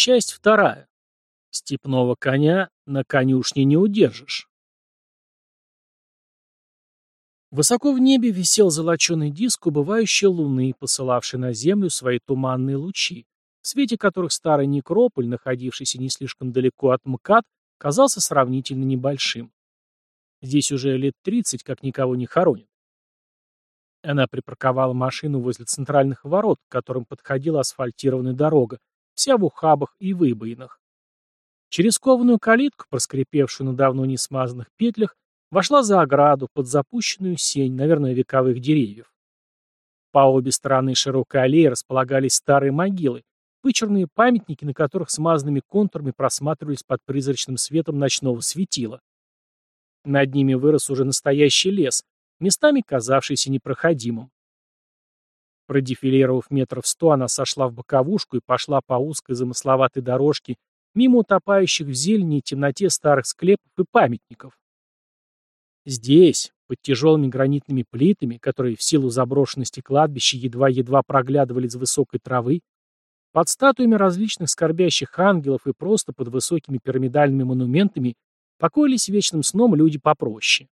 Часть вторая. Степного коня на конюшне не удержишь. Высоко в небе висел золоченый диск убывающей луны, посылавший на землю свои туманные лучи, в свете которых старый некрополь, находившийся не слишком далеко от МКАД, казался сравнительно небольшим. Здесь уже лет тридцать, как никого не хоронят. Она припарковала машину возле центральных ворот, к которым подходила асфальтированная дорога, вся в ухабах и выбоинах. Через кованую калитку, проскрипевшую на давно не смазанных петлях, вошла за ограду под запущенную сень, наверное, вековых деревьев. По обе стороны широкой аллеи располагались старые могилы, вычурные памятники, на которых смазанными контурами просматривались под призрачным светом ночного светила. Над ними вырос уже настоящий лес, местами казавшийся непроходимым. Продефилировав метров сто, она сошла в боковушку и пошла по узкой замысловатой дорожке мимо утопающих в зелени и темноте старых склепов и памятников. Здесь, под тяжелыми гранитными плитами, которые в силу заброшенности кладбища едва-едва проглядывали из высокой травы, под статуями различных скорбящих ангелов и просто под высокими пирамидальными монументами покоились вечным сном люди попроще.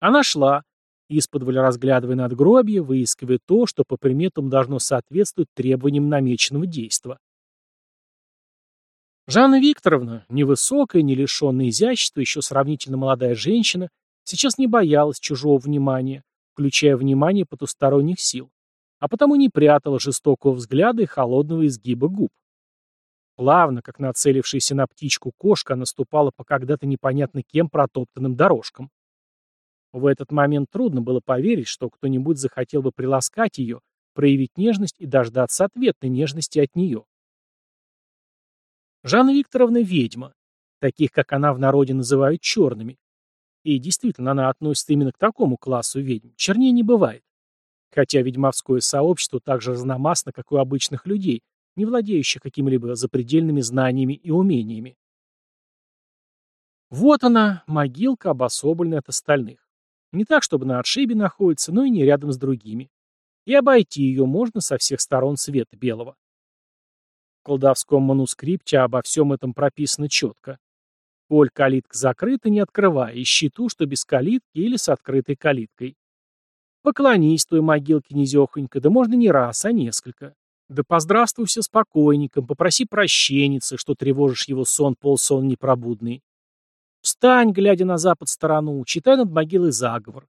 Она шла, исподволь разглядывая надгробие, выискивая то, что по приметам должно соответствовать требованиям намеченного действа. Жанна Викторовна, невысокая, не лишенная изящества, еще сравнительно молодая женщина, сейчас не боялась чужого внимания, включая внимание потусторонних сил, а потому не прятала жестокого взгляда и холодного изгиба губ. Плавно, как нацелившаяся на птичку кошка, наступала по когда-то непонятно кем протоптанным дорожкам. В этот момент трудно было поверить, что кто-нибудь захотел бы приласкать ее, проявить нежность и дождаться ответной нежности от нее. Жанна Викторовна ведьма. Таких, как она, в народе называют черными. И действительно, она относится именно к такому классу ведьм. Чернее не бывает. Хотя ведьмовское сообщество так же разномастно, как и у обычных людей, не владеющих какими-либо запредельными знаниями и умениями. Вот она, могилка, обособленная от остальных. Не так, чтобы на отшибе находится, но и не рядом с другими. И обойти ее можно со всех сторон света белого. В колдовском манускрипте обо всем этом прописано четко. Коль калитка закрыта, не открывай, ищи ту, что без калитки или с открытой калиткой. Поклонись той могилке низехонько, да можно не раз, а несколько. Да поздравствуйся с покойником, попроси прощеницы, что тревожишь его сон полсон непробудный. Встань, глядя на запад сторону, читай над могилой заговор.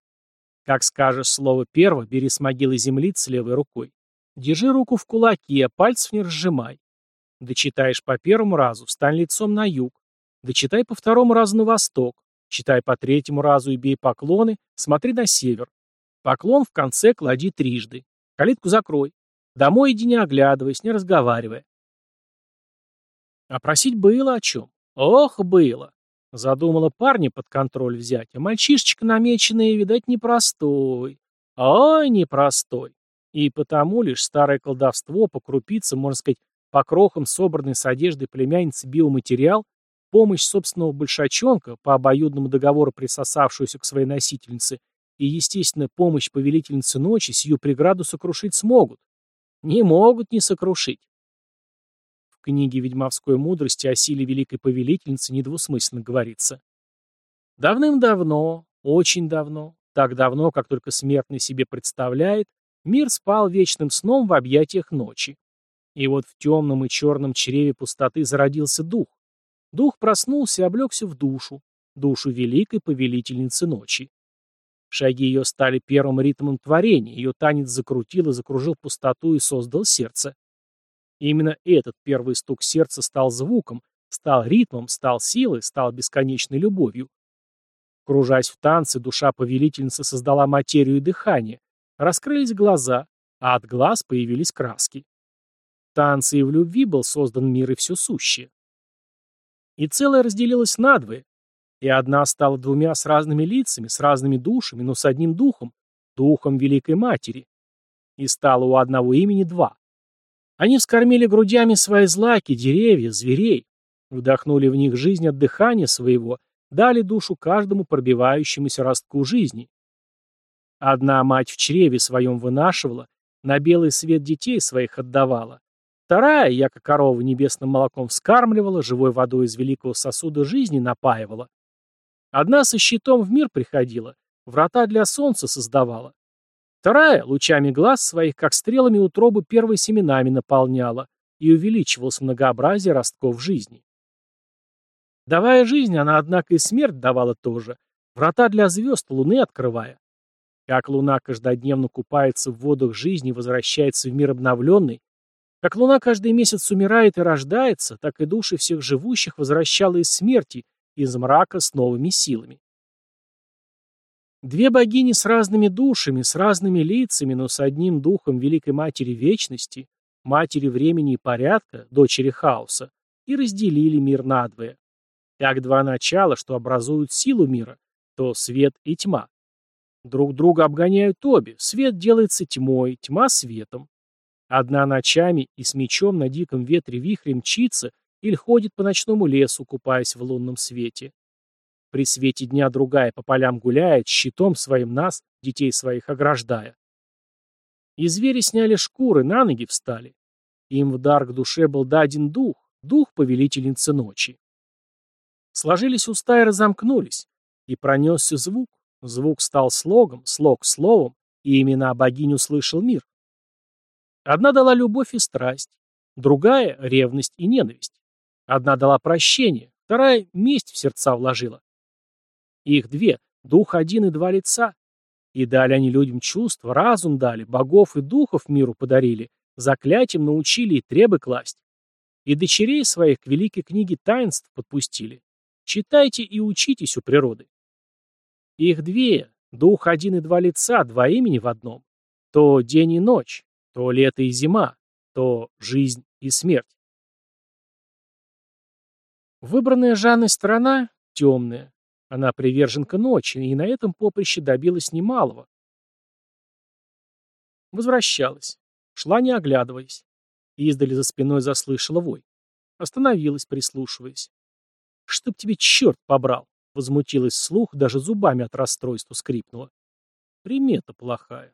Как скажешь слово первое, бери с могилы землиц левой рукой. Держи руку в кулаке, пальцев не разжимай. Дочитаешь по первому разу, встань лицом на юг. Дочитай по второму разу на восток. Читай по третьему разу и бей поклоны, смотри на север. Поклон в конце клади трижды. Калитку закрой. Домой иди не оглядываясь, не разговаривая. А просить было о чем? Ох, было. Задумала парня под контроль взять, а мальчишечка намеченный, видать, непростой. Ой, непростой. И потому лишь старое колдовство по крупицам, можно сказать, по крохам, собранный с одежды племянницы биоматериал, помощь собственного большачонка, по обоюдному договору присосавшуюся к своей носительнице, и, естественно, помощь повелительницы ночи сию преграду сокрушить смогут. Не могут не сокрушить. Книге ведьмовской мудрости о силе великой повелительницы недвусмысленно говорится. Давным-давно, очень давно, так давно, как только смертный себе представляет, мир спал вечным сном в объятиях ночи. И вот в темном и черном чреве пустоты зародился дух. Дух проснулся и облегся в душу, душу великой повелительницы ночи. Шаги ее стали первым ритмом творения, ее танец закрутил и закружил пустоту и создал сердце. И именно этот первый стук сердца стал звуком, стал ритмом, стал силой, стал бесконечной любовью. Кружась в танце, душа повелительницы создала материю и дыхание, раскрылись глаза, а от глаз появились краски танце и в любви был создан мир и все сущее. И целое разделилось надвое, и одна стала двумя с разными лицами, с разными душами, но с одним духом, духом Великой Матери. И стало у одного имени два. Они вскормили грудями свои злаки, деревья, зверей, вдохнули в них жизнь от дыхания своего, дали душу каждому пробивающемуся ростку жизни. Одна мать в чреве своем вынашивала, на белый свет детей своих отдавала, Вторая, яко корова небесным молоком вскармливала, живой водой из великого сосуда жизни напаивала. Одна со щитом в мир приходила, врата для солнца создавала. Вторая, лучами глаз своих, как стрелами утробы первой семенами наполняла, и увеличивалось многообразие ростков жизни. Давая жизнь, она, однако, и смерть давала тоже, врата для звезд луны открывая. Как луна каждодневно купается в водах жизни и возвращается в мир обновленный, как луна каждый месяц умирает и рождается, так и души всех живущих возвращала из смерти, из мрака с новыми силами. Две богини с разными душами, с разными лицами, но с одним духом Великой Матери Вечности, Матери Времени и Порядка, дочери Хаоса, и разделили мир надвое. Как два начала, что образуют силу мира, то свет и тьма. Друг друга обгоняют обе, свет делается тьмой, тьма светом. Одна ночами и с мечом на диком ветре вихрем мчится или ходит по ночному лесу, купаясь в лунном свете. При свете дня другая по полям гуляет, щитом своим нас, детей своих ограждая. И звери сняли шкуры, на ноги встали. Им в дар к душе был даден дух, дух повелительницы ночи. Сложились уста и разомкнулись, и пронесся звук. Звук стал слогом, слог словом, и имена богинь услышал мир. Одна дала любовь и страсть, другая — ревность и ненависть. Одна дала прощение, вторая — месть в сердца вложила. Их две, дух один и два лица. И дали они людям чувства, разум дали, богов и духов миру подарили, заклятием научили и требы класть. И дочерей своих к великой книге таинств подпустили. Читайте и учитесь у природы. Их две, дух один и два лица, два имени в одном. То день и ночь, то лето и зима, то жизнь и смерть. Выбранная Жанной сторона темная. Она приверженка ночи, и на этом поприще добилась немалого. Возвращалась. Шла, не оглядываясь. Издали за спиной заслышала вой. Остановилась, прислушиваясь. «Чтоб тебе черт побрал!» Возмутилась слух, даже зубами от расстройства скрипнула. Примета плохая.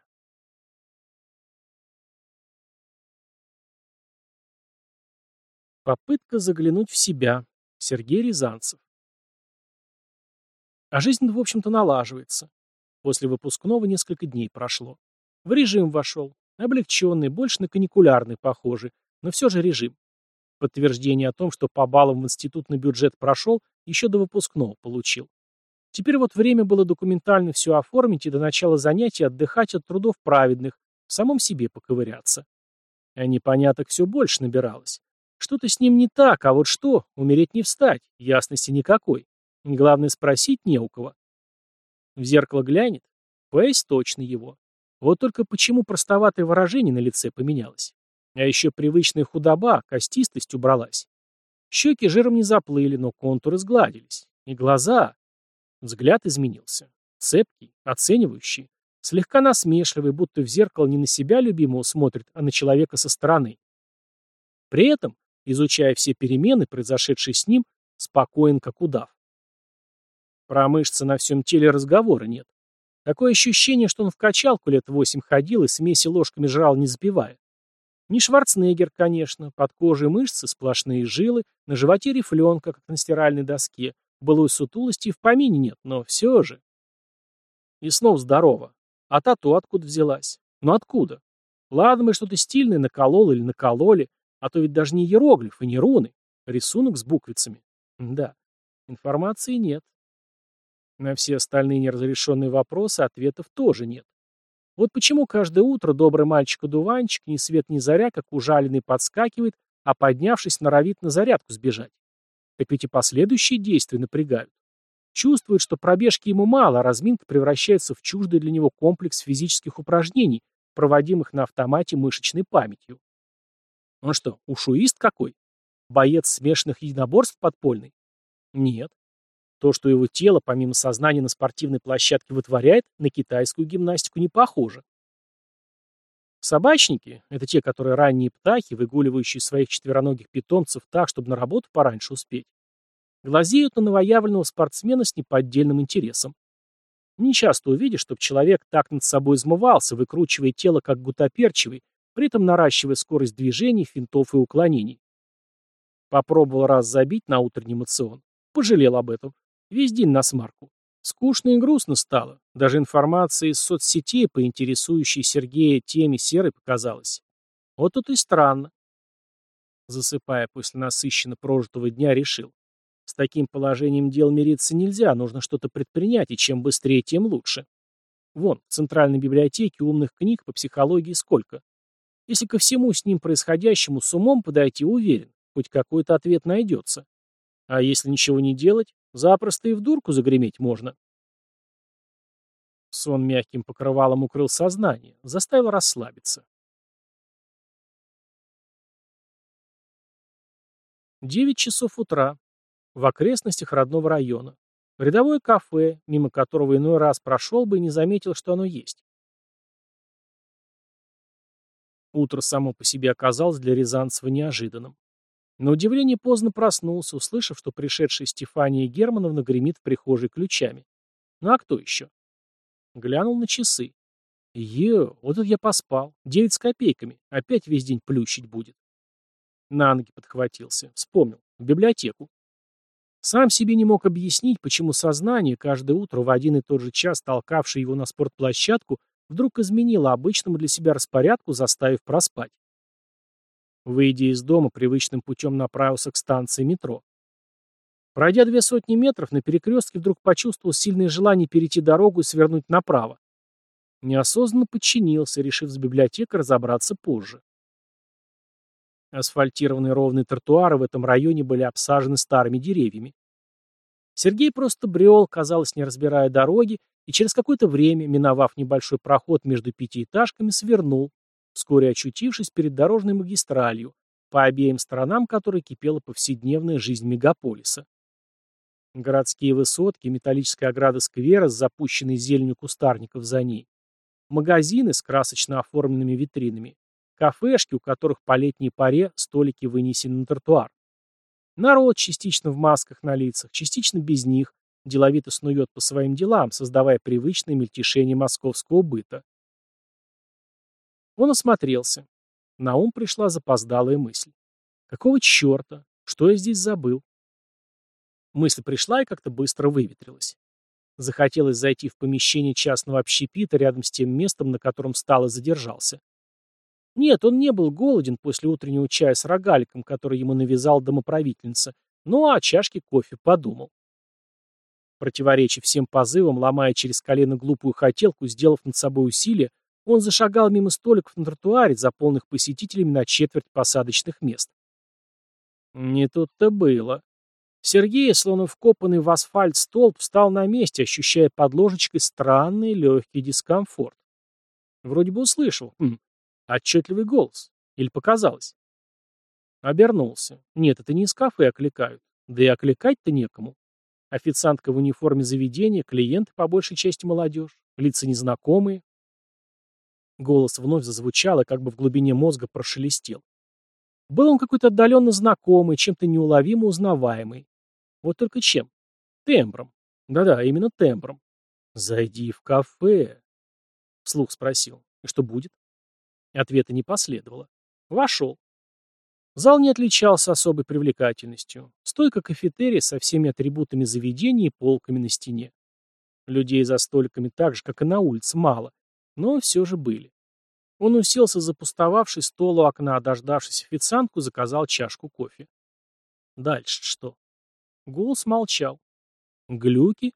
Попытка заглянуть в себя. Сергей Рязанцев. А жизнь, в общем-то, налаживается. После выпускного несколько дней прошло. В режим вошел. Облегченный, больше на каникулярный похожий, но все же режим. Подтверждение о том, что по баллам в институтный бюджет прошел, еще до выпускного получил. Теперь вот время было документально все оформить и до начала занятий отдыхать от трудов праведных, в самом себе поковыряться. А непоняток все больше набиралось. Что-то с ним не так, а вот что, умереть не встать, ясности никакой. Главное спросить не у кого. В зеркало глянет, Фейс точно его. Вот только почему простоватое выражение на лице поменялось? А еще привычная худоба, костистость убралась. Щеки жиром не заплыли, но контуры сгладились. И глаза... Взгляд изменился. Цепкий, оценивающий, слегка насмешливый, будто в зеркало не на себя любимого смотрит, а на человека со стороны. При этом, изучая все перемены, произошедшие с ним, спокоен, как удав. Про мышцы на всем теле разговора нет. Такое ощущение, что он в качалку лет восемь ходил и смеси ложками жрал, не запивая. Не Шварценеггер, конечно, под кожей мышцы сплошные жилы, на животе рифленка, как на стиральной доске, былой сутулости и в помине нет, но все же. И снова здорово. А тату откуда взялась? Ну откуда? Ладно, мы что-то стильное наколол или накололи, а то ведь даже не иероглиф и не руны. Рисунок с буквицами. Да, информации нет. На все остальные неразрешенные вопросы ответов тоже нет. Вот почему каждое утро добрый мальчик-одуванчик ни свет ни заря, как ужаленный, подскакивает, а поднявшись, норовит на зарядку сбежать. Так ведь и последующие действия напрягают. Чувствует, что пробежки ему мало, а разминка превращается в чуждый для него комплекс физических упражнений, проводимых на автомате мышечной памятью. Он что, ушуист какой? Боец смешанных единоборств подпольный? Нет. То, что его тело, помимо сознания на спортивной площадке вытворяет, на китайскую гимнастику не похоже. Собачники — это те, которые ранние птахи, выгуливающие своих четвероногих питомцев так, чтобы на работу пораньше успеть, глазеют на новоявленного спортсмена с неподдельным интересом. Не часто увидишь, чтобы человек так над собой измывался, выкручивая тело как гутоперчивый, при этом наращивая скорость движений, финтов и уклонений. Попробовал раз забить на утренний мацион. Пожалел об этом. Весь день на смарку. Скучно и грустно стало. Даже информация из соцсетей по интересующей Сергея теме серой показалась. Вот тут и странно. Засыпая после насыщенно прожитого дня, решил. С таким положением дел мириться нельзя, нужно что-то предпринять, и чем быстрее, тем лучше. Вон, в Центральной библиотеке умных книг по психологии сколько. Если ко всему с ним происходящему с умом подойти, уверен, хоть какой-то ответ найдется. А если ничего не делать, запросто и в дурку загреметь можно. Сон мягким покрывалом укрыл сознание, заставил расслабиться. Девять часов утра. В окрестностях родного района. Рядовое кафе, мимо которого иной раз прошел бы и не заметил, что оно есть. Утро само по себе оказалось для Рязанцева неожиданным. На удивление поздно проснулся, услышав, что пришедшая Стефания Германовна гремит в прихожей ключами. Ну а кто еще? Глянул на часы. Е, вот это я поспал. Девять с копейками. Опять весь день плющить будет. На ноги подхватился. Вспомнил. В библиотеку. Сам себе не мог объяснить, почему сознание, каждое утро в один и тот же час толкавшее его на спортплощадку, вдруг изменило обычному для себя распорядку, заставив проспать. Выйдя из дома, привычным путем направился к станции метро. Пройдя две сотни метров, на перекрестке вдруг почувствовал сильное желание перейти дорогу и свернуть направо. Неосознанно подчинился, решив с библиотекой разобраться позже. Асфальтированные ровные тротуары в этом районе были обсажены старыми деревьями. Сергей просто брел, казалось, не разбирая дороги, и через какое-то время, миновав небольшой проход между пятиэтажками, свернул, вскоре очутившись перед дорожной магистралью, по обеим сторонам которой кипела повседневная жизнь мегаполиса. Городские высотки, металлическая ограда сквера с запущенной зеленью кустарников за ней, магазины с красочно оформленными витринами, Кафешки, у которых по летней паре столики вынесены на тротуар. Народ частично в масках на лицах, частично без них, деловито снует по своим делам, создавая привычное мельтешение московского быта. Он осмотрелся. На ум пришла запоздалая мысль. Какого черта? Что я здесь забыл? Мысль пришла и как-то быстро выветрилась. Захотелось зайти в помещение частного общепита рядом с тем местом, на котором стал и задержался. Нет, он не был голоден после утреннего чая с рогаликом, который ему навязал домоправительница, ну, о чашке кофе подумал. Противоречив всем позывам, ломая через колено глупую хотелку, сделав над собой усилие, он зашагал мимо столиков на тротуаре, заполненных посетителями на четверть посадочных мест. Не тут-то было. Сергей, словно вкопанный в асфальт столб, встал на месте, ощущая под ложечкой странный легкий дискомфорт. Вроде бы услышал. Хм, Отчетливый голос. Или показалось? Обернулся. Нет, это не из кафе окликают. Да и окликать-то некому. Официантка в униформе заведения, клиенты, по большей части молодежь, лица незнакомые. Голос вновь зазвучал и как бы в глубине мозга прошелестел. Был он какой-то отдаленно знакомый, чем-то неуловимо узнаваемый. Вот только чем? Тембром. Да-да, именно тембром. «Зайди в кафе», — вслух спросил. «И что будет?» Ответа не последовало. Вошел. Зал не отличался особой привлекательностью. Стойка кафетерия со всеми атрибутами заведения и полками на стене. Людей за столиками так же, как и на улице, мало, но все же были. Он уселся за пустовавший стол у окна, дождавшись официантку, заказал чашку кофе. Дальше что? Голос молчал. Глюки?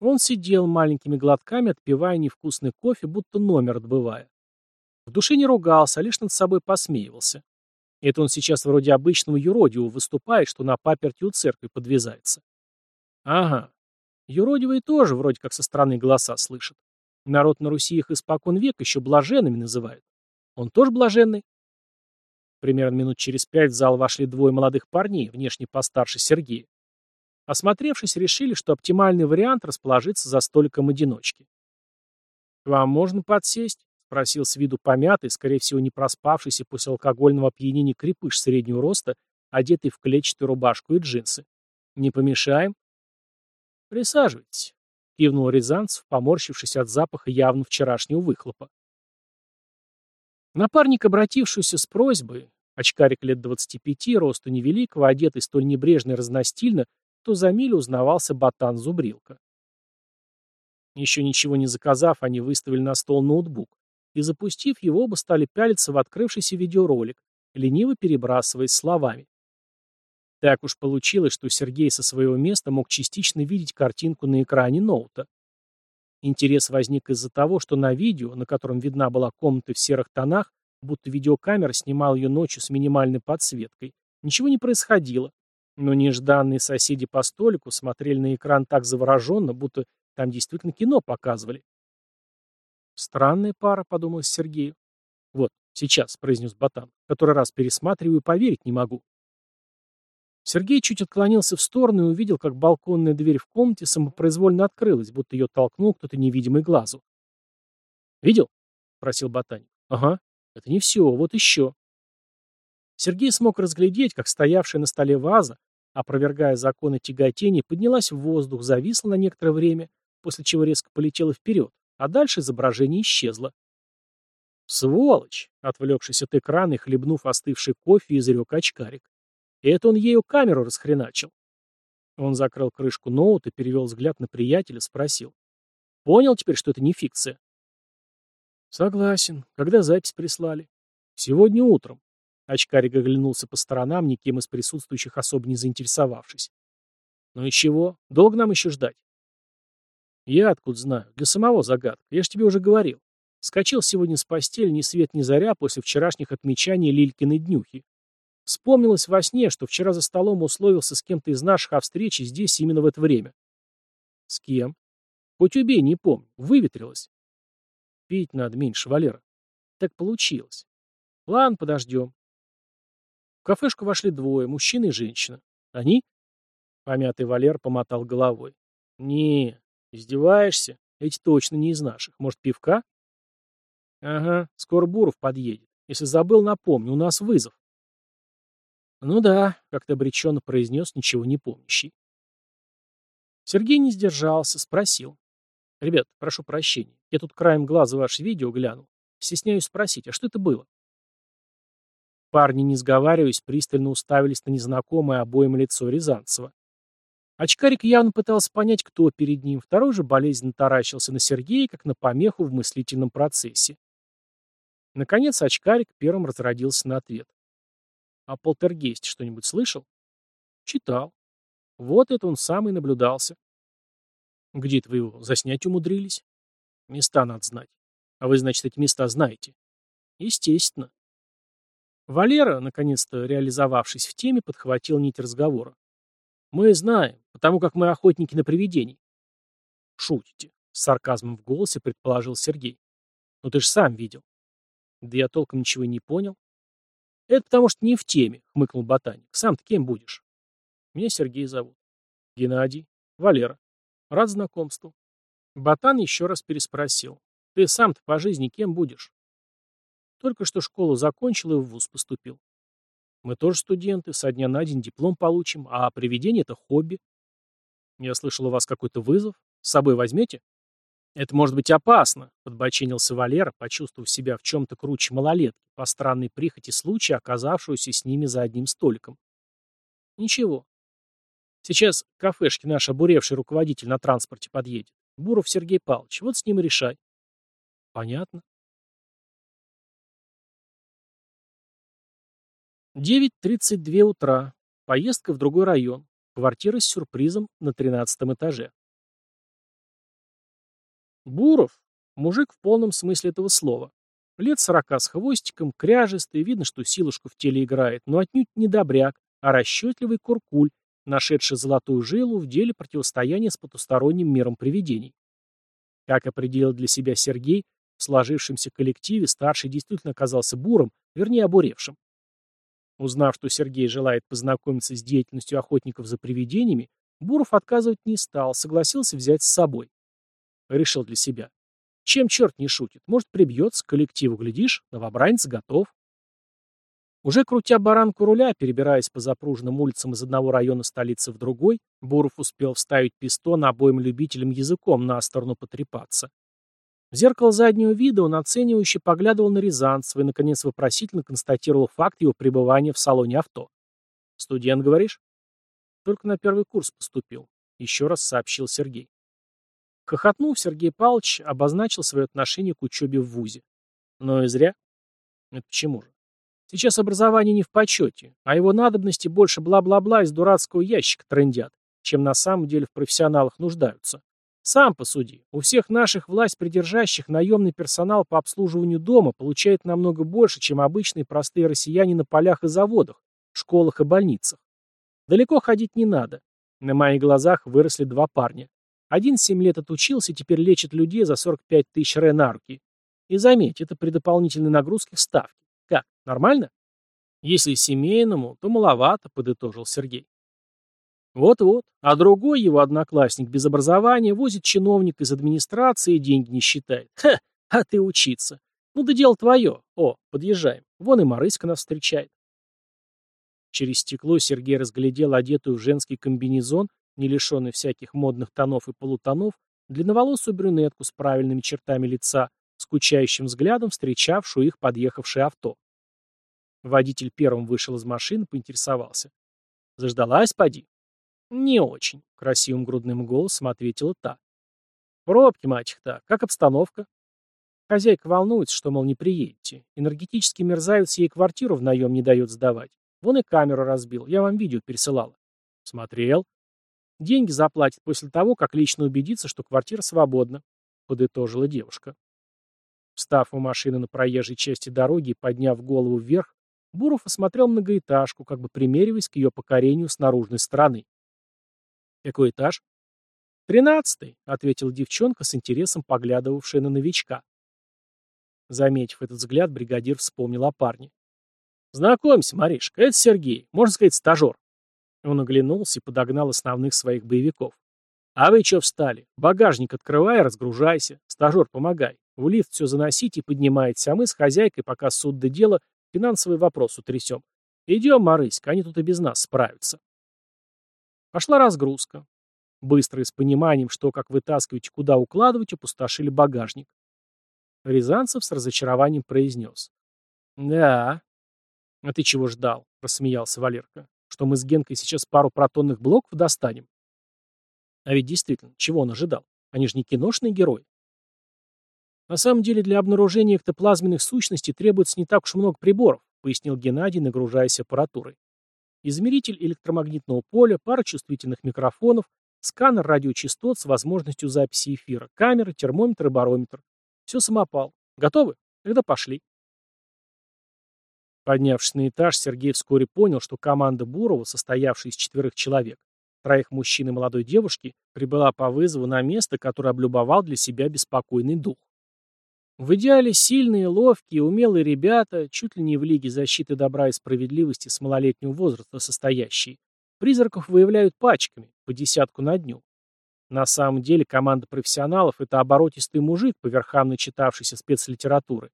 Он сидел маленькими глотками, отпивая невкусный кофе, будто номер отбывая. В душе не ругался, а лишь над собой посмеивался. Это он сейчас вроде обычного юродивого выступает, что на паперти у церкви подвязается. Ага. Юродивые тоже вроде как со стороны голоса слышат. Народ на Руси их испокон век еще блаженными называют. Он тоже блаженный? Примерно минут через пять в зал вошли двое молодых парней, внешне постарше Сергея. Осмотревшись, решили, что оптимальный вариант расположиться за столиком одиночки. «Вам можно подсесть?» Спросил с виду помятый, скорее всего, не проспавшийся после алкогольного опьянения крепыш среднего роста, одетый в клетчатую рубашку и джинсы. «Не помешаем?» «Присаживайтесь», — кивнул Рязанцев, поморщившись от запаха явно вчерашнего выхлопа. Напарник, обратившийся с просьбой, очкарик лет 25, росту невеликого, одетый столь небрежно и разностильно, то за милю узнавался ботан-зубрилка. Еще ничего не заказав, они выставили на стол ноутбук, и, запустив его, оба стали пялиться в открывшийся видеоролик, лениво перебрасываясь словами. Так уж получилось, что Сергей со своего места мог частично видеть картинку на экране ноута. Интерес возник из-за того, что на видео, на котором видна была комната в серых тонах, будто видеокамера снимала ее ночью с минимальной подсветкой, ничего не происходило, но нежданные соседи по столику смотрели на экран так завороженно, будто там действительно кино показывали. «Странная пара», — подумал Сергею. «Вот, сейчас», — произнес Ботан, — «который раз пересматриваю, поверить не могу». Сергей чуть отклонился в сторону и увидел, как балконная дверь в комнате самопроизвольно открылась, будто ее толкнул кто-то невидимый глазу. «Видел?» — спросил ботаник. «Ага. Это не все, вот еще». Сергей смог разглядеть, как стоявшая на столе ваза, опровергая законы тяготения, поднялась в воздух, зависла на некоторое время, после чего резко полетела вперед, а дальше изображение исчезло. «Сволочь!» — отвлекшись от экрана и хлебнув остывший кофе, изрек очкарик. И это он ею камеру расхреначил. Он закрыл крышку ноута, перевел взгляд на приятеля, спросил. «Понял теперь, что это не фикция?» «Согласен. Когда запись прислали?» «Сегодня утром». Очкарик оглянулся по сторонам, никем из присутствующих особо не заинтересовавшись. «Ну и чего? Долго нам еще ждать?» «Я откуда знаю? Для самого загадка. Я ж тебе уже говорил. Скочил сегодня с постели ни свет ни заря после вчерашних отмечаний Лилькиной днюхи. Вспомнилось во сне, что вчера за столом условился с кем-то из наших о встрече здесь именно в это время. С кем? Хоть убей, не помню. Выветрилось. Пить надо меньше, Валера. Так получилось. Ладно, подождем. В кафешку вошли двое, мужчина и женщина. Они? Помятый Валер помотал головой. Не, издеваешься? Эти точно не из наших. Может, пивка? Ага, скоро Буров подъедет. Если забыл, напомню, у нас вызов. «Ну да», — как-то обреченно произнес ничего не помнящий. Сергей не сдержался, спросил. «Ребят, прошу прощения, я тут краем глаза ваше видео глянул. Стесняюсь спросить, а что это было?» Парни, не сговариваясь, пристально уставились на незнакомое обоим лицо Рязанцева. Очкарик явно пытался понять, кто перед ним, второй же болезненно таращился на Сергея, как на помеху в мыслительном процессе. Наконец очкарик первым разродился на ответ. О полтергейсте что-нибудь слышал? Читал. Вот это он сам и наблюдался. где это вы его заснять умудрились? Места надо знать. А вы, значит, эти места знаете? Естественно. Валера, наконец-то реализовавшись в теме, подхватил нить разговора. Мы знаем, потому как мы охотники на привидений. Шутите. С сарказмом в голосе предположил Сергей. Ну ты же сам видел. Да я толком ничего не понял. «Это потому что не в теме», — хмыкнул ботаник. «Сам-то кем будешь?» «Меня Сергей зовут». «Геннадий». «Валера». «Рад знакомству». Ботан еще раз переспросил. «Ты сам-то по жизни кем будешь?» «Только что школу закончил и в вуз поступил». «Мы тоже студенты, со дня на день диплом получим, а привидение — это хобби». «Я слышал, у вас какой-то вызов. С собой возьмете?» «Это может быть опасно», — подбоченился Валера, почувствовав себя в чем-то круче малолетки, по странной прихоти случая, оказавшуюся с ними за одним столиком. «Ничего. Сейчас к кафешке наш обуревший руководитель на транспорте подъедет. Буров Сергей Павлович, вот с ним и решай». «Понятно». 9.32 утра. Поездка в другой район. Квартира с сюрпризом на тринадцатом этаже. Буров – мужик в полном смысле этого слова. Лет сорока с хвостиком, кряжестый, видно, что силушка в теле играет, но отнюдь не добряк, а расчетливый куркуль, нашедший золотую жилу в деле противостояния с потусторонним миром привидений. Как определил для себя Сергей, в сложившемся коллективе старший действительно оказался буром, вернее обуревшим. Узнав, что Сергей желает познакомиться с деятельностью охотников за привидениями, Буров отказывать не стал, согласился взять с собой. Решил для себя. Чем черт не шутит? Может, прибьется к коллективу, глядишь, новобранец готов. Уже крутя баранку руля, перебираясь по запруженным улицам из одного района столицы в другой, Буров успел вставить пистон обоим любителям языком на сторону потрепаться. В зеркало заднего вида он оценивающе поглядывал на Рязанцева и, наконец, вопросительно констатировал факт его пребывания в салоне авто. «Студент, говоришь?» «Только на первый курс поступил», — еще раз сообщил Сергей. Хохотнув, Сергей Павлович обозначил свое отношение к учебе в ВУЗе. Но и зря. Это почему же? Сейчас образование не в почете, а его надобности больше бла-бла-бла из дурацкого ящика трендят, чем на самом деле в профессионалах нуждаются. Сам посуди. У всех наших власть придержащих наемный персонал по обслуживанию дома получает намного больше, чем обычные простые россияне на полях и заводах, школах и больницах. Далеко ходить не надо. На моих глазах выросли два парня. Один семь лет отучился, теперь лечит людей за 45 тысяч ре на руки. И заметь, это при дополнительной нагрузке в ставке. Как, нормально? Если семейному, то маловато, подытожил Сергей. Вот-вот, а другой его одноклассник без образования возит чиновник из администрации и деньги не считает. Ха, а ты учиться. Ну да дело твое. О, подъезжаем. Вон и Марыська нас встречает. Через стекло Сергей разглядел одетую в женский комбинезон, не лишенный всяких модных тонов и полутонов, длинноволосую брюнетку с правильными чертами лица, скучающим взглядом встречавшую их подъехавшее авто. Водитель первым вышел из машины, поинтересовался. «Заждалась, поди?» «Не очень», — красивым грудным голосом ответила та. «Пробки, мать их так. Как обстановка?» Хозяйка волнуется, что, мол, не приедете. Энергетический мерзавец ей квартиру в наем не дает сдавать. Вон и камеру разбил. Я вам видео пересылала. Смотрел. Деньги заплатит после того, как лично убедиться, что квартира свободна, подытожила девушка. Встав у машины на проезжей части дороги и подняв голову вверх, Буров осмотрел многоэтажку, как бы примериваясь к ее покорению с наружной стороны. «Какой этаж?» «Тринадцатый», — ответила девчонка с интересом, поглядывавшая на новичка. Заметив этот взгляд, бригадир вспомнил о парне. «Знакомься, Маришка, это Сергей, можно сказать, стажер». Он оглянулся и подогнал основных своих боевиков. «А вы что встали? Багажник открывай разгружайся. Стажер, помогай. В лифт все заносите и поднимайте, а мы с хозяйкой, пока суд до дела, финансовый вопрос утрясем. Идем, Марыська, они тут и без нас справятся». Пошла разгрузка. Быстро и с пониманием, что как вытаскивать и куда укладывать, опустошили багажник. Рязанцев с разочарованием произнес. «Да». «А ты чего ждал?» — рассмеялся Валерка. «Что мы с Генкой сейчас пару протонных блоков достанем?» А ведь действительно, чего он ожидал? Они же не киношные герои. На самом деле для обнаружения эктоплазменных сущностей требуется не так уж много приборов, пояснил Геннадий, нагружаясь аппаратурой измеритель электромагнитного поля, пара чувствительных микрофонов, сканер радиочастот с возможностью записи эфира, камера, термометр и барометр. Все самопал. Готовы? Тогда пошли. Поднявшись на этаж, Сергей вскоре понял, что команда Бурова, состоявшая из четверых человек, троих мужчин и молодой девушки, прибыла по вызову на место, которое облюбовал для себя беспокойный дух. В идеале сильные, ловкие, умелые ребята, чуть ли не в Лиге защиты добра и справедливости с малолетнего возраста состоящие, призраков выявляют пачками, по десятку на дню. На самом деле команда профессионалов – это оборотистый мужик, по верхам начитавшийся спецлитературы,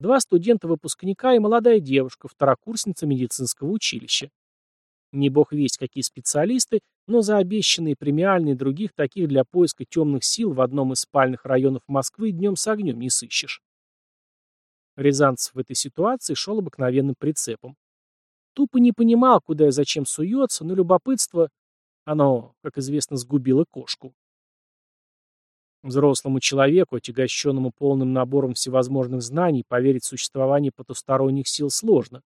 два студента-выпускника и молодая девушка, второкурсница медицинского училища. Не бог весть какие специалисты, но за обещанные премиальные других таких для поиска темных сил в одном из спальных районов Москвы днем с огнем не сыщешь. Рязанцев в этой ситуации шел обыкновенным прицепом. Тупо не понимал, куда и зачем суется, но любопытство, оно, как известно, сгубило кошку. Взрослому человеку, отягощенному полным набором всевозможных знаний, поверить в существование потусторонних сил сложно.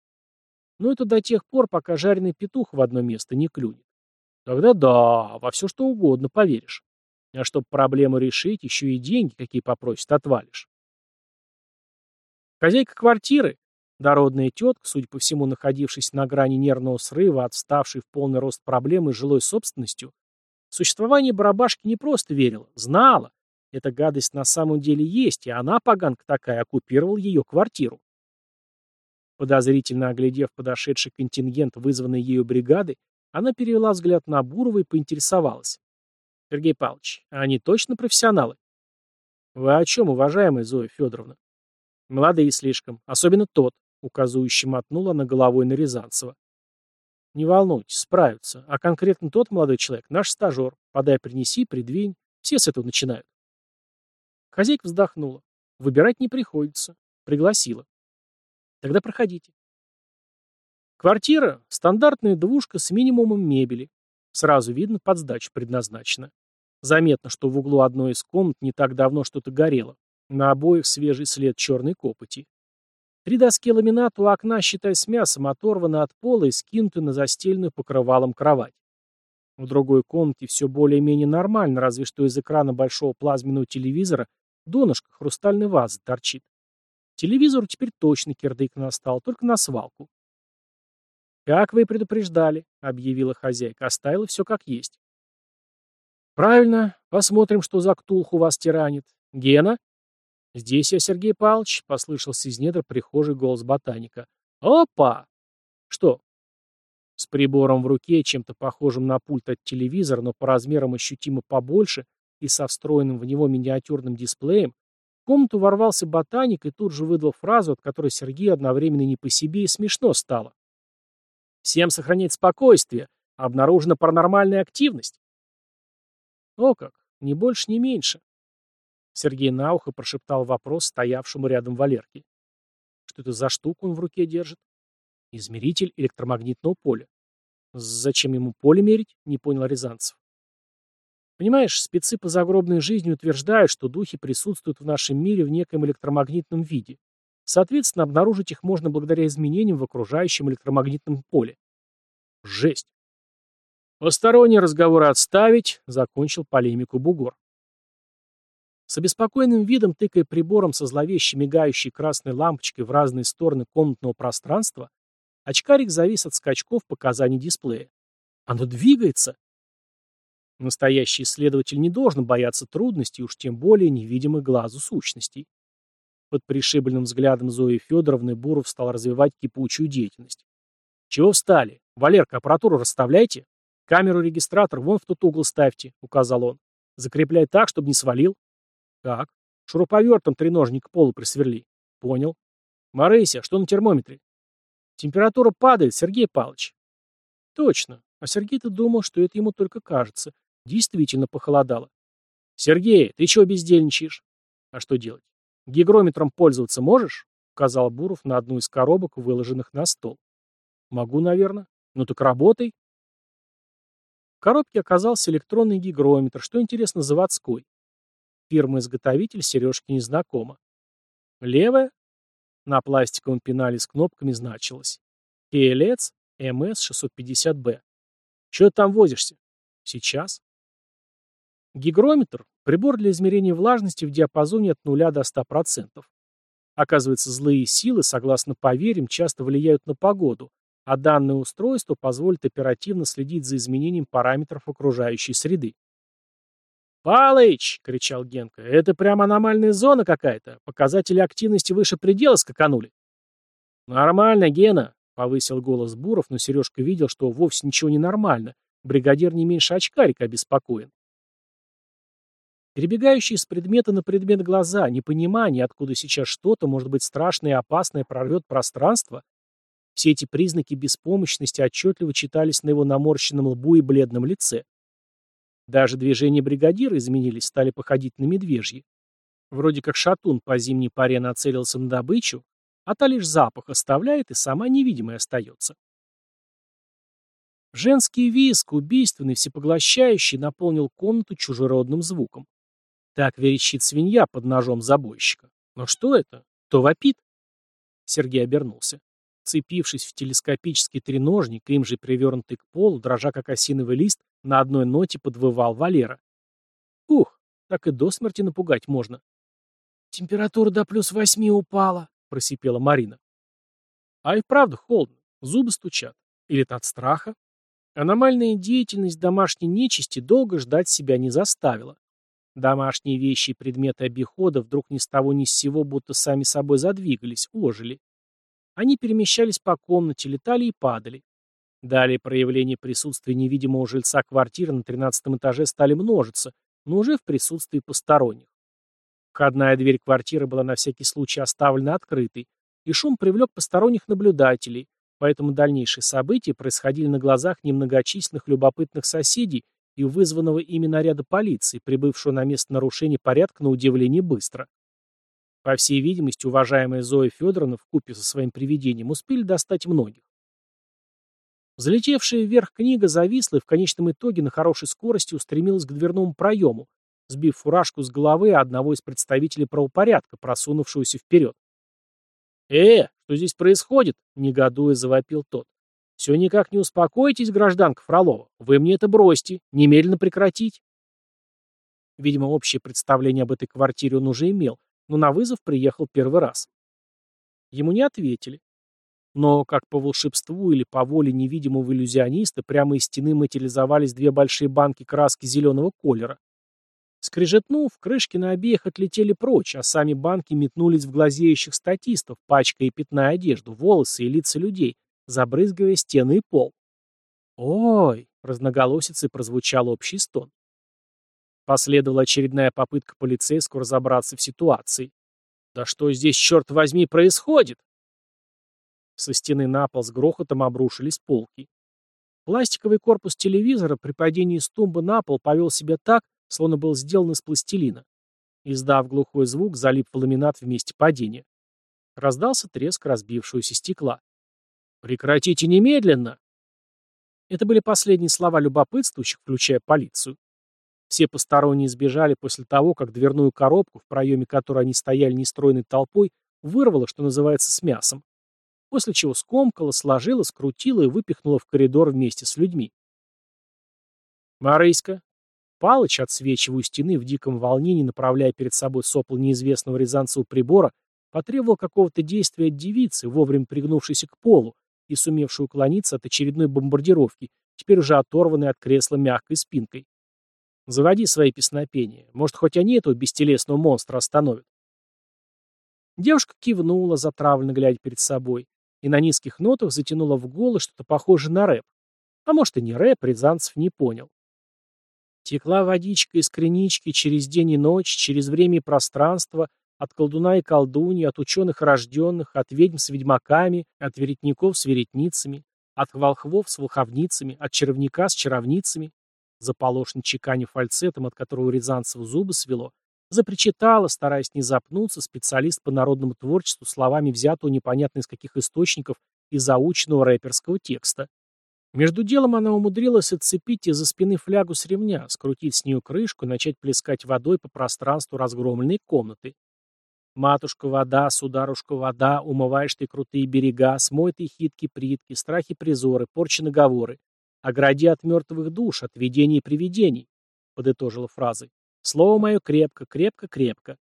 Но это до тех пор, пока жареный петух в одно место не клюнет. Тогда да, во все что угодно поверишь. А чтобы проблему решить, еще и деньги, какие попросят, отвалишь. Хозяйка квартиры, дородная тетка, судя по всему, находившись на грани нервного срыва, отставшей в полный рост проблемы с жилой собственностью, в существование барабашки не просто верила, знала. Эта гадость на самом деле есть, и она, поганка такая, оккупировала ее квартиру. Подозрительно оглядев подошедший контингент вызванной ею бригады, она перевела взгляд на Бурова и поинтересовалась. «Сергей Павлович, а они точно профессионалы?» «Вы о чем, уважаемая Зоя Федоровна?» «Молодые слишком, особенно тот», — указывающе мотнула на головой на Рязанцева. «Не волнуйтесь, справятся. А конкретно тот молодой человек — наш стажер. Подай, принеси, придвинь. Все с этого начинают». Хозяйка вздохнула. Выбирать не приходится. Пригласила. Тогда проходите. Квартира – стандартная двушка с минимумом мебели. Сразу видно, под сдачу предназначена. Заметно, что в углу одной из комнат не так давно что-то горело. На обоих свежий след черной копоти. Три доски ламината у окна, считай, с мясом, оторваны от пола и скинуты на застеленную покрывалом кровать. В другой комнате все более-менее нормально, разве что из экрана большого плазменного телевизора донышко хрустальной вазы торчит. Телевизору теперь точно кирдык настал, только на свалку. «Как вы и предупреждали», — объявила хозяйка, оставила все как есть. «Правильно. Посмотрим, что за ктулх у вас тиранит. Гена?» «Здесь я, Сергей Павлович», — послышался из недр прихожий голос ботаника. «Опа!» «Что?» С прибором в руке, чем-то похожим на пульт от телевизора, но по размерам ощутимо побольше и со встроенным в него миниатюрным дисплеем, в комнату ворвался ботаник и тут же выдал фразу, от которой Сергею одновременно не по себе и смешно стало. «Всем сохранять спокойствие. Обнаружена паранормальная активность». О как, ни больше, ни меньше. Сергей на ухо прошептал вопрос стоявшему рядом Валерке. Что это за штуку он в руке держит? Измеритель электромагнитного поля. Зачем ему поле мерить? Не понял Рязанцев. Понимаешь, спецы по загробной жизни утверждают, что духи присутствуют в нашем мире в неком электромагнитном виде. Соответственно, обнаружить их можно благодаря изменениям в окружающем электромагнитном поле. Жесть. Посторонние разговоры отставить, закончил полемику Бугор. С обеспокоенным видом, тыкая прибором со зловещей мигающей красной лампочкой в разные стороны комнатного пространства, очкарик завис от скачков показаний дисплея. Оно двигается. Настоящий исследователь не должен бояться трудностей, уж тем более невидимых глазу сущностей. Под пришибленным взглядом Зои Федоровны Буров стал развивать кипучую деятельность. «Чего встали? Валерка, аппаратуру расставляйте. Камеру-регистратор вон в тот угол ставьте», — указал он. «Закрепляй так, чтобы не свалил. Так. Шуруповертом треножник к полу присверли. Понял. Марыся, что на термометре? Температура падает, Сергей Павлович. Точно. А Сергей-то думал, что это ему только кажется. Действительно похолодало. Сергей, ты чего бездельничаешь? А что делать? Гигрометром пользоваться можешь? Указал Буров на одну из коробок, выложенных на стол. Могу, наверное. Ну так работай. В коробке оказался электронный гигрометр, что интересно, заводской. Фирма-изготовитель сережки незнакома. Левая? На пластиковом пенале с кнопками значилось. TLX MS650B. Чего ты там возишься? Сейчас. Гигрометр – прибор для измерения влажности в диапазоне от 0 до 100%. Оказывается, злые силы, согласно поверьям, часто влияют на погоду, а данное устройство позволит оперативно следить за изменением параметров окружающей среды. «Палыч!» — кричал Генка. «Это прямо аномальная зона какая-то. Показатели активности выше предела скаканули». «Нормально, Гена!» — повысил голос Буров, но Сережка видел, что вовсе ничего не нормально. Бригадир не меньше очкарика обеспокоен. Перебегающие с предмета на предмет глаза, непонимание, откуда сейчас что-то, может быть, страшное и опасное прорвет пространство. Все эти признаки беспомощности отчетливо читались на его наморщенном лбу и бледном лице. Даже движения бригадира изменились, стали походить на медвежьи. Вроде как шатун по зимней паре нацелился на добычу, а та лишь запах оставляет и сама невидимая остается. Женский виск, убийственный, всепоглощающий, наполнил комнату чужеродным звуком. Так верещит свинья под ножом забойщика. Но что это? Кто вопит? Сергей обернулся. Цепившись в телескопический треножник, им же привернутый к полу, дрожа как осиновый лист, на одной ноте подвывал Валера. Ух, так и до смерти напугать можно. Температура до плюс восьми упала, просипела Марина. А и правда холодно, зубы стучат. Или это от страха? Аномальная деятельность домашней нечисти долго ждать себя не заставила. Домашние вещи и предметы обихода вдруг ни с того ни с сего будто сами собой задвигались, ожили. Они перемещались по комнате, летали и падали. Далее проявления присутствия невидимого жильца квартиры на тринадцатом этаже стали множиться, но уже в присутствии посторонних. Входная дверь квартиры была на всякий случай оставлена открытой, и шум привлек посторонних наблюдателей, поэтому дальнейшие события происходили на глазах немногочисленных любопытных соседей и вызванного ими наряда полиции, прибывшего на место нарушения порядка на удивление быстро. По всей видимости, уважаемая Зоя Федоровна вкупе со своим привидением успели достать многих. Залетевшая вверх книга зависла и в конечном итоге на хорошей скорости устремилась к дверному проему, сбив фуражку с головы одного из представителей правопорядка, просунувшегося вперед. «Э, что здесь происходит?» — негодуя завопил тот. «Все никак не успокоитесь, гражданка Фролова. Вы мне это бросьте. Немедленно прекратить». Видимо, общее представление об этой квартире он уже имел, но на вызов приехал первый раз. Ему не ответили. Но, как по волшебству или по воле невидимого иллюзиониста, прямо из стены материализовались две большие банки краски зеленого колера. Скрежетнув, крышки на обеих отлетели прочь, а сами банки метнулись в глазеющих статистов, пачкая и пятная одежду, волосы и лица людей, забрызгивая стены и пол. «Ой!» — разноголосицей прозвучал общий стон. Последовала очередная попытка полицейского разобраться в ситуации. «Да что здесь, черт возьми, происходит?» Со стены на пол с грохотом обрушились полки. Пластиковый корпус телевизора при падении с тумбы на пол повел себя так, словно был сделан из пластилина. Издав глухой звук, залип в ламинат в месте падения. Раздался треск разбившегося стекла. «Прекратите немедленно!» Это были последние слова любопытствующих, включая полицию. Все посторонние сбежали после того, как дверную коробку, в проеме которой они стояли нестройной толпой, вырвало, что называется, с мясом после чего скомкала, сложила, скрутила и выпихнула в коридор вместе с людьми. «Марыська!» Палыч, отсвечивая у стены в диком волнении, направляя перед собой сопло неизвестного рязанцевого прибора, потребовал какого-то действия от девицы, вовремя пригнувшейся к полу и сумевшей уклониться от очередной бомбардировки, теперь уже оторванной от кресла мягкой спинкой. «Заводи свои песнопения. Может, хоть они этого бестелесного монстра остановят?» Девушка кивнула, затравленно глядя перед собой, и на низких нотах затянула в голос что-то похожее на рэп. А может и не рэп, Рязанцев не понял. Текла водичка из кринички через день и ночь, через время и пространство, от колдуна и колдуньи, от ученых рожденных, от ведьм с ведьмаками, от веретников с веретницами, от волхвов с волховницами, от червняка с чаровницами. Заполошно чеканя фальцетом, от которого Рязанцев зубы свело, Запричитала, стараясь не запнуться, специалист по народному творчеству словами взятого непонятно из каких источников и заученного рэперского текста. Между делом она умудрилась отцепить из-за спины флягу с ремня, скрутить с нее крышку и начать плескать водой по пространству разгромленной комнаты. Матушка вода, сударушка вода, умываешь ты крутые берега, смой ты хитки притки, страхи призоры, порчи наговоры. Огради от мертвых душ, от видений и привидений, подытожила фразой. Слово мое крепко, крепко, крепко.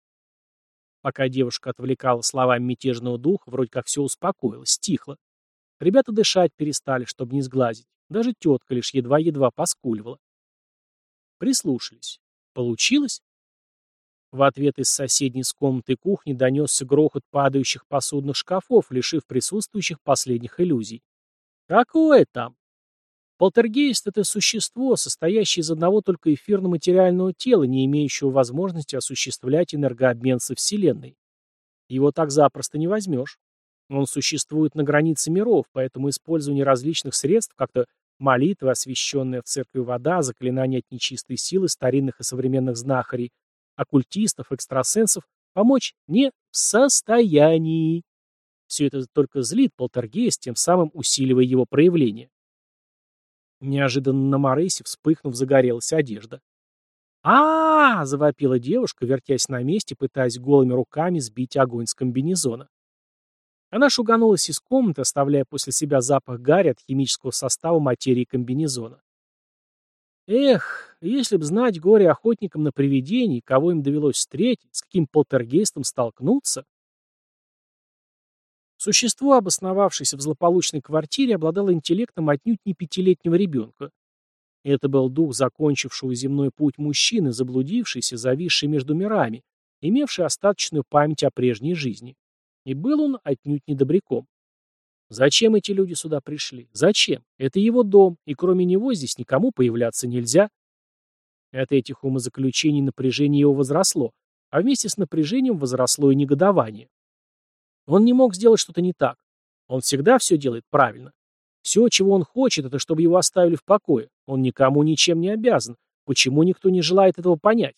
Пока девушка отвлекала словами мятежного духа, вроде как все успокоилось, стихло. Ребята дышать перестали, чтобы не сглазить. Даже тетка лишь едва-едва поскуливала. Прислушались. Получилось? В ответ из соседней с комнаты кухни донесся грохот падающих посудных шкафов, лишив присутствующих последних иллюзий. «Какое там?» Полтергейст — это существо, состоящее из одного только эфирно-материального тела, не имеющего возможности осуществлять энергообмен со Вселенной. Его так запросто не возьмешь. Он существует на границе миров, поэтому использование различных средств, как-то молитва, освященная в церкви вода, заклинания от нечистой силы старинных и современных знахарей, оккультистов, экстрасенсов, помочь не в состоянии. Все это только злит полтергейст, тем самым усиливая его проявление. Неожиданно на Марысе, вспыхнув, загорелась одежда. а, завопила девушка, вертясь на месте, пытаясь голыми руками сбить огонь с комбинезона. Она шуганулась из комнаты, оставляя после себя запах гари от химического состава материи комбинезона. Эх, если б знать горе охотникам на привидений, кого им довелось встретить, с каким полтергейстом столкнуться. Существо, обосновавшееся в злополучной квартире, обладало интеллектом отнюдь не пятилетнего ребенка. Это был дух закончившего земной путь мужчины, заблудившийся, зависший между мирами, имевший остаточную память о прежней жизни. И был он отнюдь не добряком. Зачем эти люди сюда пришли? Зачем? Это его дом, и кроме него здесь никому появляться нельзя. От этих умозаключений напряжение его возросло, а вместе с напряжением возросло и негодование. Он не мог сделать что-то не так. Он всегда все делает правильно. Все, чего он хочет, это чтобы его оставили в покое. Он никому ничем не обязан. Почему никто не желает этого понять?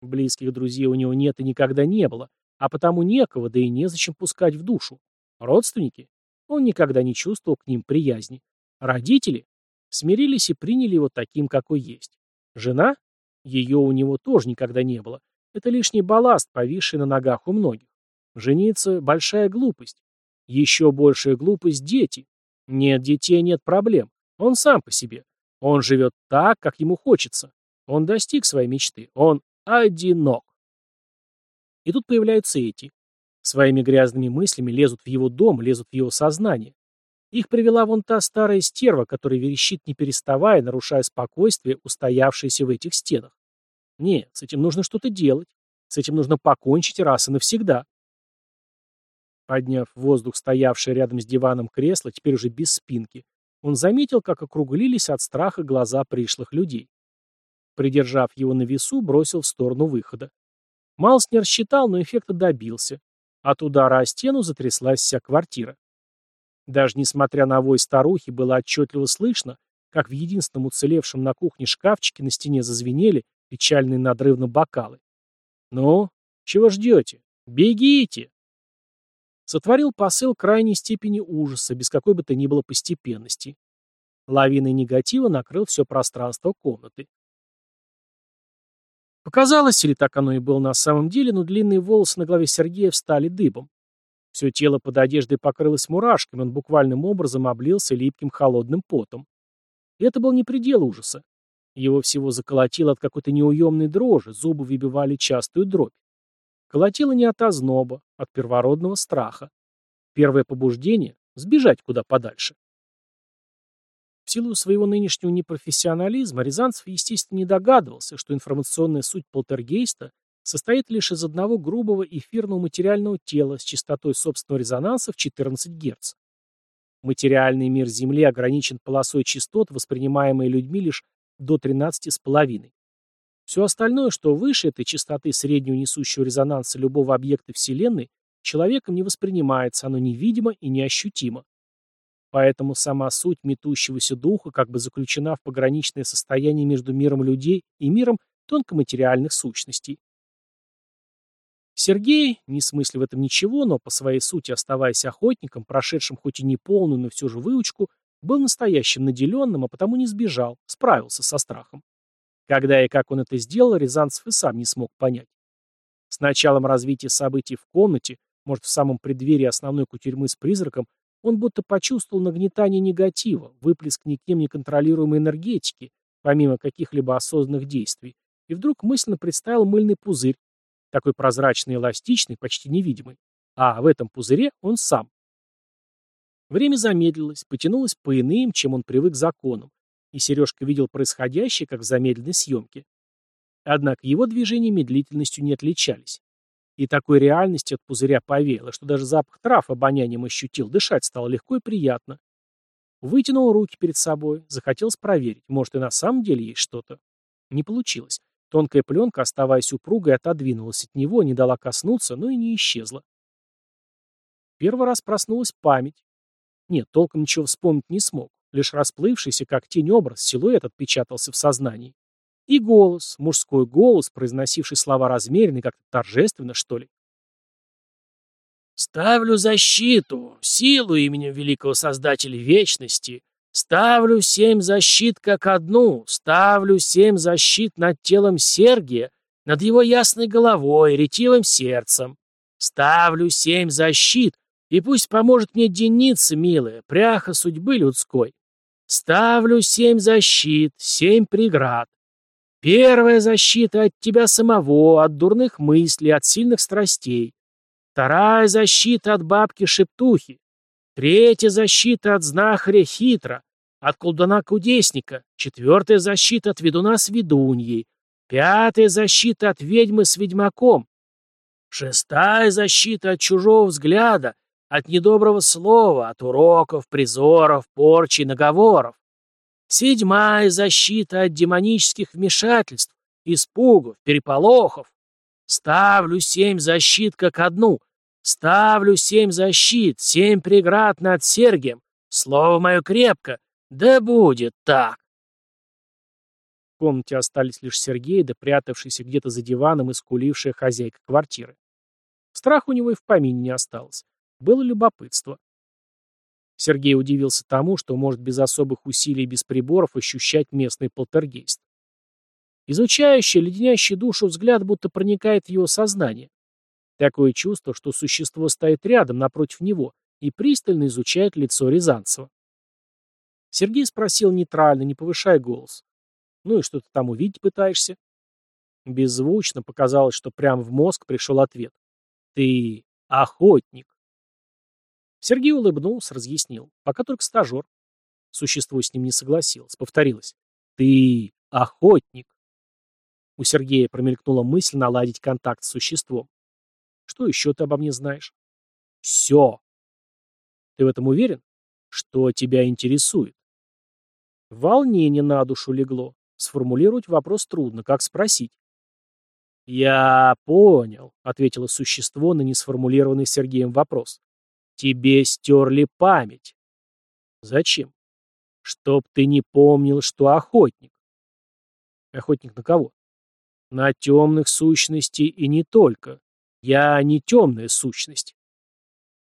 Близких друзей у него нет и никогда не было. А потому некого, да и незачем пускать в душу. Родственники? Он никогда не чувствовал к ним приязни. Родители? Смирились и приняли его таким, какой есть. Жена? Ее у него тоже никогда не было. Это лишний балласт, повисший на ногах у многих. Жениться – большая глупость. Еще большая глупость – дети. Нет детей, нет проблем. Он сам по себе. Он живет так, как ему хочется. Он достиг своей мечты. Он одинок. И тут появляются эти. Своими грязными мыслями лезут в его дом, лезут в его сознание. Их привела вон та старая стерва, которая верещит не переставая, нарушая спокойствие, устоявшееся в этих стенах. Нет, с этим нужно что-то делать. С этим нужно покончить раз и навсегда. Подняв в воздух стоявшее рядом с диваном кресло, теперь уже без спинки, он заметил, как округлились от страха глаза пришлых людей. Придержав его на весу, бросил в сторону выхода. Малс не рассчитал, но эффекта добился. От удара о стену затряслась вся квартира. Даже несмотря на вой старухи, было отчетливо слышно, как в единственном уцелевшем на кухне шкафчике на стене зазвенели печальные надрывно бокалы. «Ну, чего ждете? Бегите!» Сотворил посыл крайней степени ужаса, без какой бы то ни было постепенности. Лавиной негатива накрыл все пространство комнаты. Показалось, или так оно и было на самом деле, но длинные волосы на голове Сергея встали дыбом. Все тело под одеждой покрылось мурашками, он буквальным образом облился липким холодным потом. И это был не предел ужаса. Его всего заколотило от какой-то неуемной дрожи, зубы выбивали частую дробь. Колотило не от озноба, от первородного страха. Первое побуждение — сбежать куда подальше. В силу своего нынешнего непрофессионализма Рязанцев, естественно, не догадывался, что информационная суть полтергейста состоит лишь из одного грубого эфирного материального тела с частотой собственного резонанса в 14 Гц. Материальный мир Земли ограничен полосой частот, воспринимаемой людьми лишь до 13,5. Все остальное, что выше этой частоты среднего несущего резонанса любого объекта Вселенной, человеком не воспринимается, оно невидимо и неощутимо. Поэтому сама суть метущегося духа как бы заключена в пограничное состояние между миром людей и миром тонкоматериальных сущностей. Сергей, не смысле в этом ничего, но по своей сути оставаясь охотником, прошедшим хоть и не полную, но все же выучку, был настоящим наделенным, а потому не сбежал, справился со страхом. Когда и как он это сделал, Рязанцев и сам не смог понять. С началом развития событий в комнате, может, в самом преддверии основной кутерьмы с призраком, он будто почувствовал нагнетание негатива, выплеск никем неконтролируемой энергетики, помимо каких-либо осознанных действий, и вдруг мысленно представил мыльный пузырь, такой прозрачный эластичный, почти невидимый. А в этом пузыре он сам. Время замедлилось, потянулось по иным, чем он привык законам, и Сережка видел происходящее, как в замедленной съемке. Однако его движения медлительностью не отличались. И такой реальности от пузыря повеяло, что даже запах трав обонянием ощутил, дышать стало легко и приятно. Вытянул руки перед собой, захотелось проверить, может и на самом деле есть что-то. Не получилось. Тонкая пленка, оставаясь упругой, отодвинулась от него, не дала коснуться, но и не исчезла. Первый раз проснулась память. Нет, толком ничего вспомнить не смог. Лишь расплывшийся, как тень образ, силуэт отпечатался в сознании. И голос, мужской голос, произносивший слова размеренно как-то торжественно, что ли. «Ставлю защиту, силу именем великого Создателя Вечности. Ставлю семь защит как одну. Ставлю семь защит над телом Сергия, над его ясной головой, ретивым сердцем. Ставлю семь защит, и пусть поможет мне Деница, милая, пряха судьбы людской. Ставлю семь защит, семь преград. Первая защита от тебя самого, от дурных мыслей, от сильных страстей. Вторая защита от бабки-шептухи. Третья защита от знахаря хитро, от колдуна-кудесника. Четвертая защита от ведуна с ведуньей. Пятая защита от ведьмы с ведьмаком. Шестая защита от чужого взгляда, от недоброго слова, от уроков, призоров, порчи, наговоров. Седьмая защита от демонических вмешательств, испугов, переполохов. Ставлю семь защит как одну. Ставлю семь защит, семь преград над Сергием. Слово мое крепко. Да будет так. В комнате остались лишь Сергей, да где-то за диваном и скулившая хозяйка квартиры. Страх у него и в помине не осталось. Было любопытство. Сергей удивился тому, что может без особых усилий и без приборов ощущать местный полтергейст. Изучающий, леденящий душу взгляд будто проникает в его сознание. Такое чувство, что существо стоит рядом, напротив него, и пристально изучает лицо Рязанцева. Сергей спросил нейтрально, не повышая голос. «Ну и что ты там увидеть пытаешься?» Беззвучно показалось, что прямо в мозг пришел ответ. «Ты охотник». Сергей улыбнулся, разъяснил. Пока только стажер. Существо с ним не согласилось. Повторилось. «Ты охотник». У Сергея промелькнула мысль наладить контакт с существом. «Что еще ты обо мне знаешь?» «Все». «Ты в этом уверен?» «Что тебя интересует?» Волнение на душу легло. Сформулировать вопрос трудно, как спросить. «Я понял», — ответило существо на несформулированный Сергеем вопрос. «Тебе стерли память». «Зачем?» «Чтоб ты не помнил, что охотник». «Охотник на кого?» «На темных сущностей и не только. Я не темная сущность».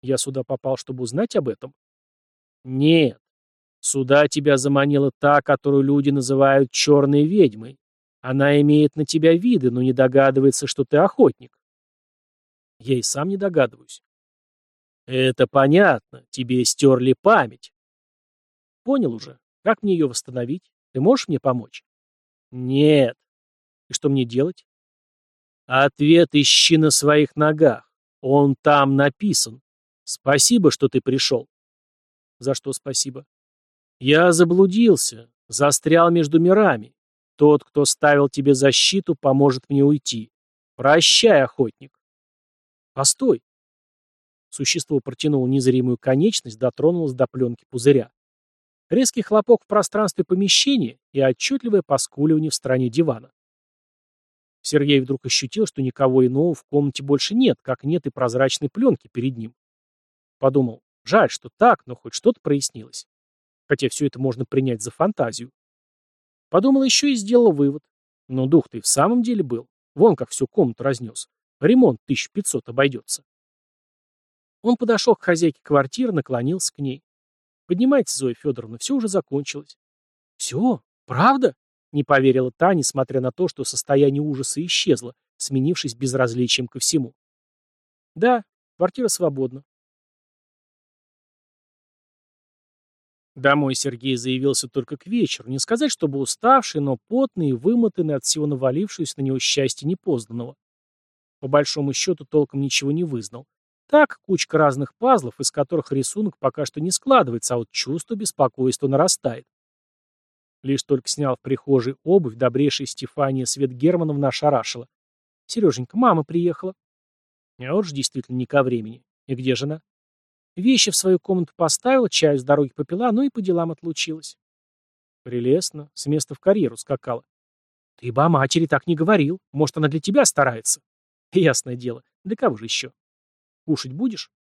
«Я сюда попал, чтобы узнать об этом?» «Нет. Сюда тебя заманила та, которую люди называют черной ведьмой. Она имеет на тебя виды, но не догадывается, что ты охотник. Я и сам не догадываюсь. Это понятно. Тебе стерли память. Понял уже. Как мне ее восстановить? Ты можешь мне помочь? Нет. И что мне делать? Ответ ищи на своих ногах. Он там написан. Спасибо, что ты пришел. За что спасибо? Я заблудился, застрял между мирами. Тот, кто ставил тебе защиту, поможет мне уйти. Прощай, охотник. Постой. Существо протянуло незримую конечность, дотронулось до пленки пузыря. Резкий хлопок в пространстве помещения и отчетливое поскуливание в стороне дивана. Сергей вдруг ощутил, что никого иного в комнате больше нет, как нет и прозрачной пленки перед ним. Подумал, жаль, что так, но хоть что-то прояснилось. Хотя все это можно принять за фантазию. Подумал еще и сделал вывод. Но дух-то и в самом деле был. Вон как всю комнату разнес. Ремонт 1500 обойдется. Он подошел к хозяйке квартиры, наклонился к ней. «Поднимайтесь, Зоя Федоровна, все уже закончилось». «Все? Правда?» — не поверила та, несмотря на то, что состояние ужаса исчезло, сменившись безразличием ко всему. «Да, квартира свободна. Домой Сергей заявился только к вечеру. Не сказать, чтобы уставший, но потный и вымотанный от всего навалившегося на него счастья непознанного. По большому счету толком ничего не вызнал. Так, кучка разных пазлов, из которых рисунок пока что не складывается, а вот чувство беспокойства нарастает. Лишь только снял в прихожей обувь, добрейшая Стефания Свет Германовна ошарашила. «Сереженька, мама приехала». А вот же действительно не ко времени. И где жена? Вещи в свою комнату поставила, чаю с дороги попила, ну и по делам отлучилась. Прелестно, с места в карьеру скакала. Ты бы о матери так не говорил. Может, она для тебя старается? Ясное дело. Для кого же еще? Кушать будешь?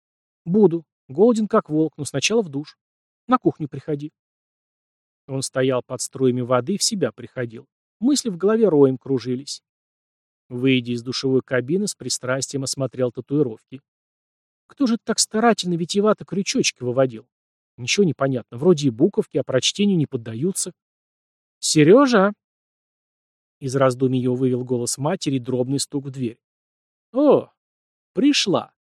Буду. Голоден как волк, но сначала в душ. На кухню приходи. Он стоял под струями воды, в себя приходил. Мысли в голове роем кружились. Выйдя из душевой кабины, с пристрастием осмотрел татуировки. Кто же так старательно витиевато крючочки выводил? Ничего не понятно. Вроде и буковки, а прочтению не поддаются. «Сережа!» Из раздумий его вывел голос матери и дробный стук в дверь. «О, пришла!»